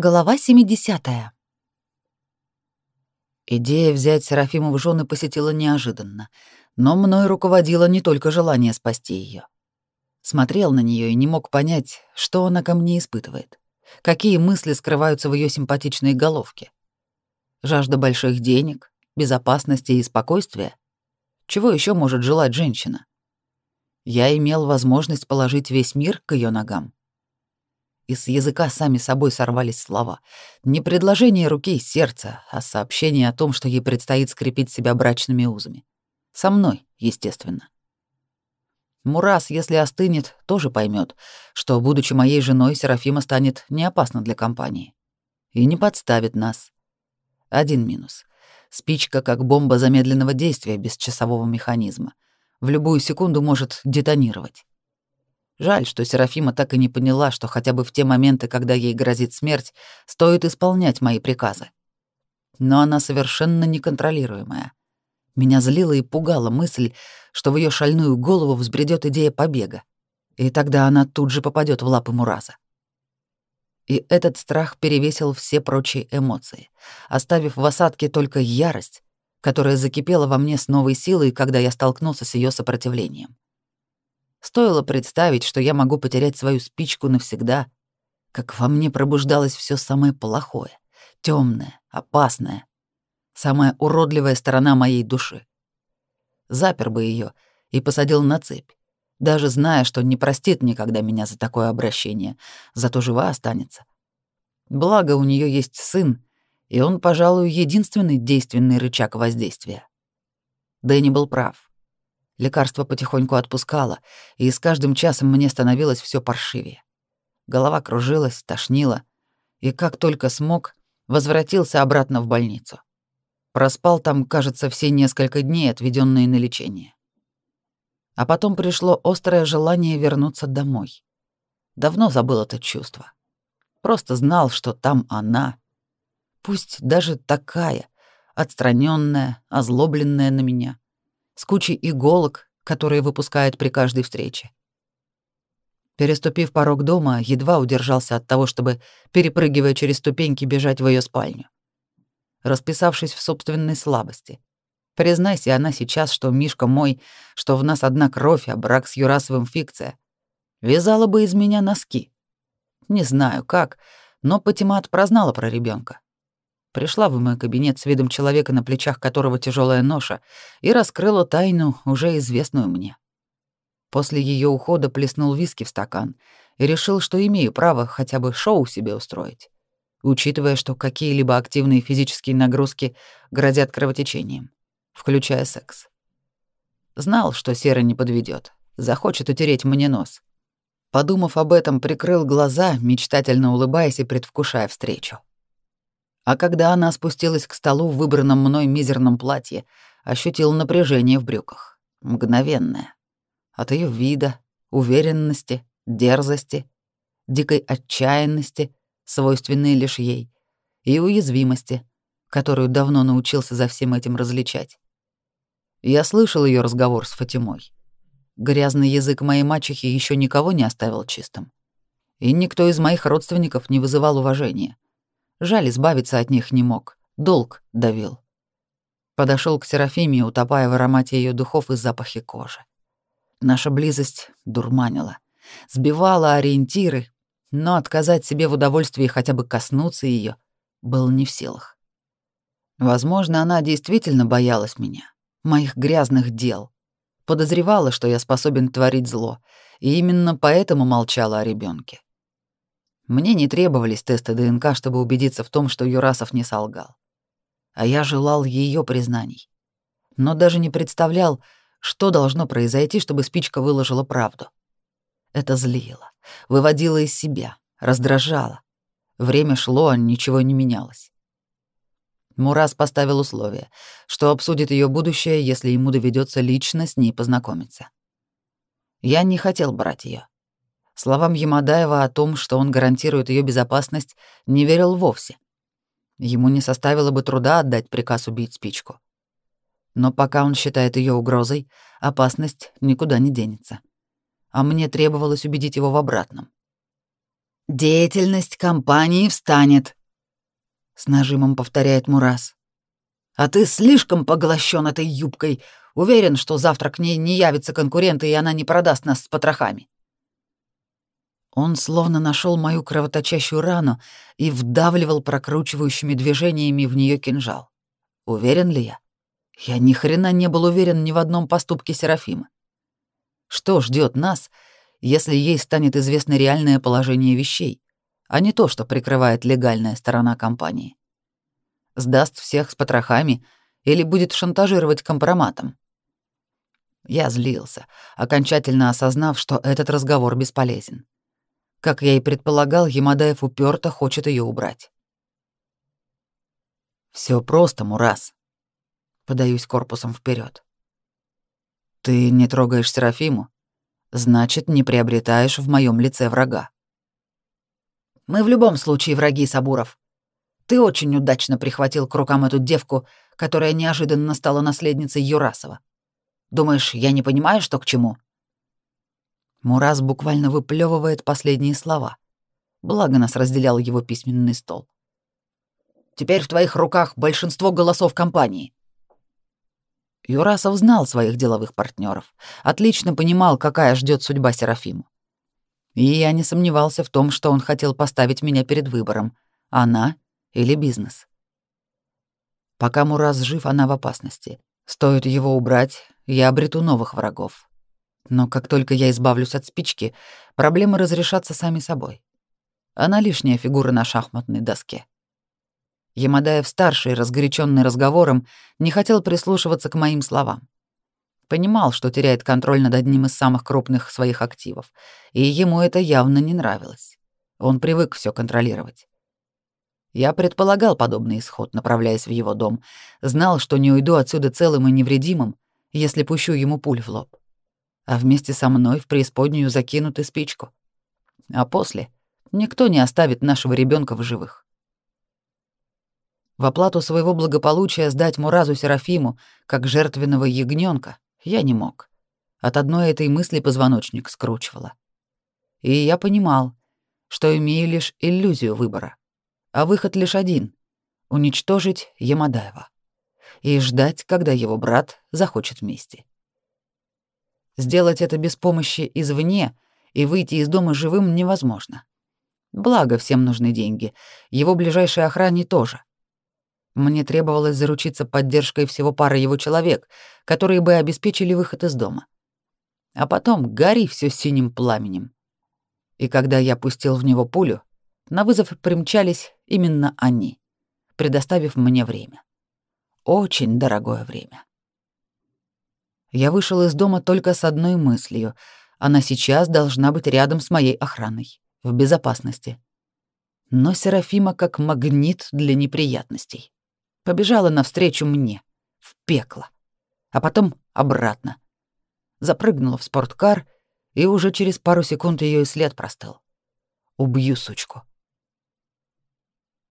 Глава 70. Идея взять Серафиму в жены посетила неожиданно, но мной руководило не только желание спасти ее. Смотрел на нее и не мог понять, что она ко мне испытывает, какие мысли скрываются в ее симпатичной головке. Жажда больших денег, безопасности и спокойствия? Чего еще может желать женщина? Я имел возможность положить весь мир к ее ногам и с языка сами собой сорвались слова. Не предложение руки и сердца, а сообщение о том, что ей предстоит скрепить себя брачными узами. Со мной, естественно. Мурас, если остынет, тоже поймет, что, будучи моей женой, Серафима станет не опасна для компании. И не подставит нас. Один минус. Спичка как бомба замедленного действия без часового механизма. В любую секунду может детонировать. Жаль, что Серафима так и не поняла, что хотя бы в те моменты, когда ей грозит смерть, стоит исполнять мои приказы. Но она совершенно неконтролируемая. Меня злила и пугала мысль, что в ее шальную голову взбредет идея побега, и тогда она тут же попадет в лапы Мураза. И этот страх перевесил все прочие эмоции, оставив в осадке только ярость, которая закипела во мне с новой силой, когда я столкнулся с ее сопротивлением. Стоило представить, что я могу потерять свою спичку навсегда, как во мне пробуждалось все самое плохое, темное, опасное, самая уродливая сторона моей души. Запер бы ее и посадил на цепь, даже зная, что не простит никогда меня за такое обращение, зато жива останется. Благо, у нее есть сын, и он, пожалуй, единственный действенный рычаг воздействия. Дэнни был прав. Лекарство потихоньку отпускало, и с каждым часом мне становилось все паршивее. Голова кружилась, тошнила, и как только смог, возвратился обратно в больницу. Проспал там, кажется, все несколько дней, отведенные на лечение. А потом пришло острое желание вернуться домой. Давно забыл это чувство. Просто знал, что там она. Пусть даже такая, отстраненная, озлобленная на меня — с кучей иголок, которые выпускает при каждой встрече. Переступив порог дома, едва удержался от того, чтобы, перепрыгивая через ступеньки, бежать в ее спальню. Расписавшись в собственной слабости. Признайся она сейчас, что Мишка мой, что в нас одна кровь, а брак с Юрасовым фикция. Вязала бы из меня носки. Не знаю как, но Патимат прознала про ребенка пришла в мой кабинет с видом человека, на плечах которого тяжелая ноша, и раскрыла тайну, уже известную мне. После ее ухода плеснул виски в стакан и решил, что имею право хотя бы шоу себе устроить, учитывая, что какие-либо активные физические нагрузки грозят кровотечением, включая секс. Знал, что Сера не подведет, захочет утереть мне нос. Подумав об этом, прикрыл глаза, мечтательно улыбаясь и предвкушая встречу. А когда она спустилась к столу в выбранном мной мизерном платье, ощутил напряжение в брюках. Мгновенное. От ее вида, уверенности, дерзости, дикой отчаянности, свойственной лишь ей, и уязвимости, которую давно научился за всем этим различать. Я слышал ее разговор с Фатимой. Грязный язык моей мачехи еще никого не оставил чистым. И никто из моих родственников не вызывал уважения — Жаль, избавиться от них не мог. Долг давил. Подошел к Серафиме, утопая в аромате ее духов и запахе кожи. Наша близость дурманила, сбивала ориентиры, но отказать себе в удовольствии хотя бы коснуться ее был не в силах. Возможно, она действительно боялась меня, моих грязных дел, подозревала, что я способен творить зло, и именно поэтому молчала о ребенке. Мне не требовались тесты ДНК, чтобы убедиться в том, что Юрасов не солгал. А я желал ее признаний. Но даже не представлял, что должно произойти, чтобы спичка выложила правду. Это злило, выводило из себя, раздражало. Время шло, а ничего не менялось. Мурас поставил условие, что обсудит ее будущее, если ему доведется лично с ней познакомиться. Я не хотел брать ее. Словам Ямадаева о том, что он гарантирует ее безопасность, не верил вовсе. Ему не составило бы труда отдать приказ убить спичку. Но пока он считает ее угрозой, опасность никуда не денется. А мне требовалось убедить его в обратном. Деятельность компании встанет, с нажимом повторяет Мурас. А ты слишком поглощен этой юбкой. Уверен, что завтра к ней не явится конкурент, и она не продаст нас с потрохами. Он словно нашел мою кровоточащую рану и вдавливал прокручивающими движениями в нее кинжал. Уверен ли я? Я ни хрена не был уверен ни в одном поступке Серафима. Что ждет нас, если ей станет известно реальное положение вещей, а не то, что прикрывает легальная сторона компании? Сдаст всех с потрохами или будет шантажировать компроматом? Я злился, окончательно осознав, что этот разговор бесполезен. Как я и предполагал, Ямадаев уперто хочет ее убрать. Все просто, Мурас. Подаюсь корпусом вперед. Ты не трогаешь Серафиму, значит, не приобретаешь в моем лице врага. Мы в любом случае враги, Сабуров. Ты очень удачно прихватил к рукам эту девку, которая неожиданно стала наследницей Юрасова. Думаешь, я не понимаю, что к чему? Мурас буквально выплевывает последние слова. Благо нас разделял его письменный стол. Теперь в твоих руках большинство голосов компании. Юрасов знал своих деловых партнеров, отлично понимал, какая ждет судьба Серафиму. И я не сомневался в том, что он хотел поставить меня перед выбором — она или бизнес. Пока Мурас жив, она в опасности. Стоит его убрать, я обрету новых врагов. Но как только я избавлюсь от спички, проблемы разрешатся сами собой. Она лишняя фигура на шахматной доске. Ямадаев-старший, разгоряченный разговором, не хотел прислушиваться к моим словам. Понимал, что теряет контроль над одним из самых крупных своих активов, и ему это явно не нравилось. Он привык все контролировать. Я предполагал подобный исход, направляясь в его дом, знал, что не уйду отсюда целым и невредимым, если пущу ему пуль в лоб. А вместе со мной в преисподнюю закинут и спичку. А после никто не оставит нашего ребенка в живых. В оплату своего благополучия сдать Муразу Серафиму, как жертвенного ягненка, я не мог. От одной этой мысли позвоночник скручивало. И я понимал, что имею лишь иллюзию выбора, а выход лишь один — уничтожить Ямадаева и ждать, когда его брат захочет вместе. Сделать это без помощи извне и выйти из дома живым невозможно. Благо, всем нужны деньги, его ближайшей охране тоже. Мне требовалось заручиться поддержкой всего пары его человек, которые бы обеспечили выход из дома. А потом гори все синим пламенем. И когда я пустил в него пулю, на вызов примчались именно они, предоставив мне время. Очень дорогое время. Я вышел из дома только с одной мыслью. Она сейчас должна быть рядом с моей охраной, в безопасности. Но Серафима как магнит для неприятностей побежала навстречу мне, в пекло, а потом обратно. Запрыгнула в спорткар, и уже через пару секунд ее и след простыл. Убью сучку.